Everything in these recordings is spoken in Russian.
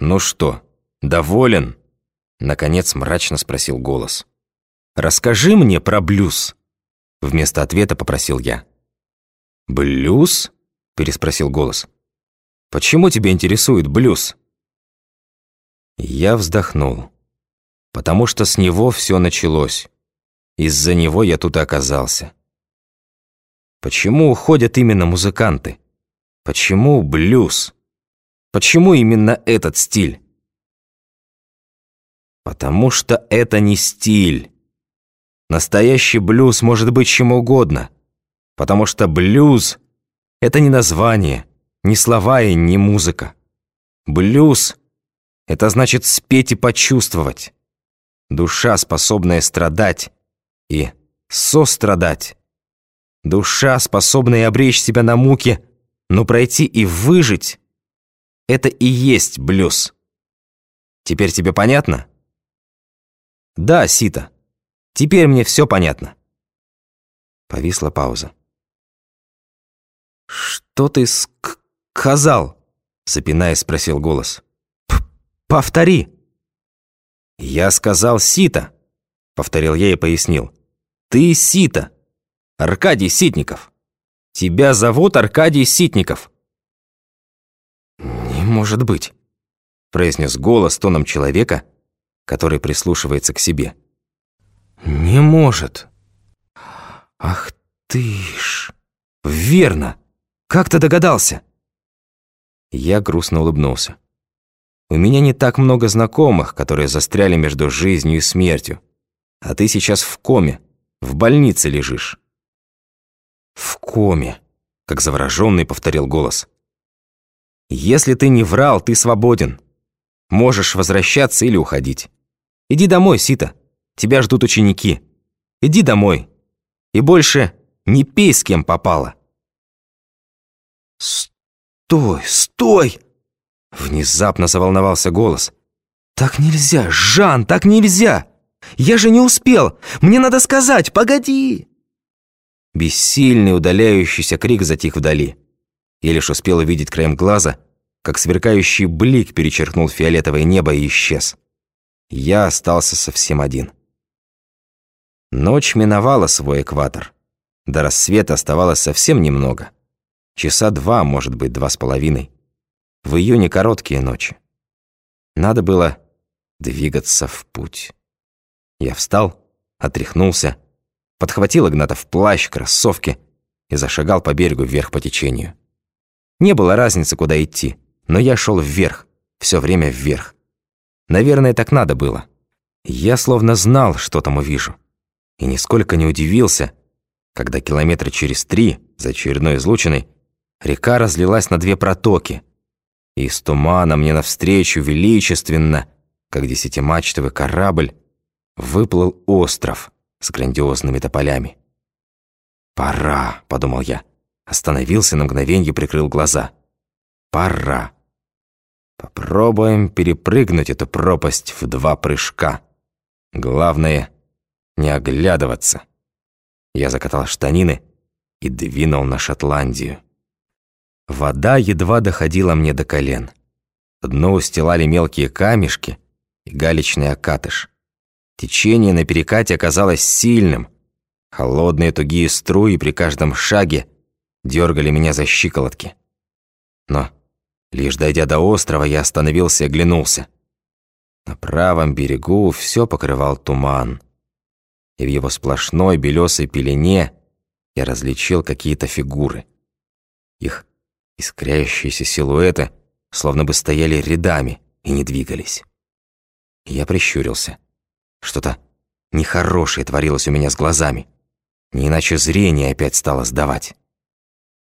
«Ну что, доволен?» Наконец мрачно спросил голос. «Расскажи мне про блюз!» Вместо ответа попросил я. «Блюз?» переспросил голос. «Почему тебя интересует блюз?» Я вздохнул. Потому что с него все началось. Из-за него я тут и оказался. Почему уходят именно музыканты? Почему блюз? Почему именно этот стиль? Потому что это не стиль. Настоящий блюз может быть чем угодно. Потому что блюз — это не название, не слова и не музыка. Блюз — это значит спеть и почувствовать. Душа, способная страдать и сострадать. Душа, способная обречь себя на муки, но пройти и выжить — это и есть блюз. Теперь тебе понятно? Да, Сита, теперь мне все понятно. Повисла пауза. «Что ты сказал?» Запинаясь, спросил голос. «Повтори!» «Я сказал Сита», — повторил я и пояснил. «Ты Сита, Аркадий Ситников. Тебя зовут Аркадий Ситников». «Не может быть», — произнес голос тоном человека, который прислушивается к себе. «Не может. Ах ты ж! Верно! Как ты догадался?» Я грустно улыбнулся. У меня не так много знакомых, которые застряли между жизнью и смертью. А ты сейчас в коме, в больнице лежишь». «В коме», — как завороженный повторил голос. «Если ты не врал, ты свободен. Можешь возвращаться или уходить. Иди домой, Сита. Тебя ждут ученики. Иди домой. И больше не пей с кем попало». «Стой, стой!» Внезапно заволновался голос. «Так нельзя, Жан, так нельзя! Я же не успел! Мне надо сказать, погоди!» Бессильный удаляющийся крик затих вдали. Я лишь успел увидеть краем глаза, как сверкающий блик перечеркнул фиолетовое небо и исчез. Я остался совсем один. Ночь миновала свой экватор. До рассвета оставалось совсем немного. Часа два, может быть, два с половиной. В июне короткие ночи. Надо было двигаться в путь. Я встал, отряхнулся, подхватил Игнатов плащ, кроссовки и зашагал по берегу вверх по течению. Не было разницы, куда идти, но я шел вверх, все время вверх. Наверное, так надо было. Я словно знал, что там увижу. И нисколько не удивился, когда километра через три, за очередной излучиной, река разлилась на две протоки — и из тумана мне навстречу величественно, как десятимачтовый корабль, выплыл остров с грандиозными тополями. «Пора», — подумал я. Остановился на мгновенье, прикрыл глаза. «Пора». Попробуем перепрыгнуть эту пропасть в два прыжка. Главное — не оглядываться. Я закатал штанины и двинул на Шотландию. Вода едва доходила мне до колен. Дно устилали мелкие камешки и галечный окатыш. Течение на перекате оказалось сильным. Холодные тугие струи при каждом шаге дергали меня за щиколотки. Но, лишь дойдя до острова, я остановился и оглянулся. На правом берегу все покрывал туман. И в его сплошной белесой пелене я различил какие-то фигуры. Их Искрящиеся силуэты словно бы стояли рядами и не двигались. Я прищурился. Что-то нехорошее творилось у меня с глазами. Не иначе зрение опять стало сдавать.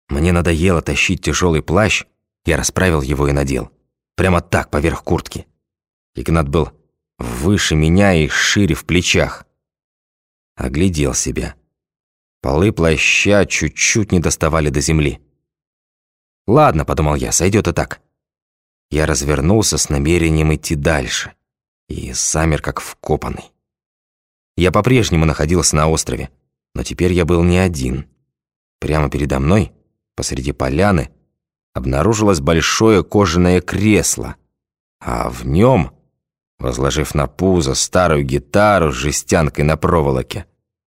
Мне надоело тащить тяжелый плащ, я расправил его и надел. Прямо так, поверх куртки. Игнат был выше меня и шире в плечах. Оглядел себя. Полы плаща чуть-чуть не доставали до земли. «Ладно», — подумал я, — «сойдет и так». Я развернулся с намерением идти дальше и замер как вкопанный. Я по-прежнему находился на острове, но теперь я был не один. Прямо передо мной, посреди поляны, обнаружилось большое кожаное кресло, А в нем, возложив на пузо старую гитару с жестянкой на проволоке,